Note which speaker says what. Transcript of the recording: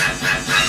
Speaker 1: Ha ha ha!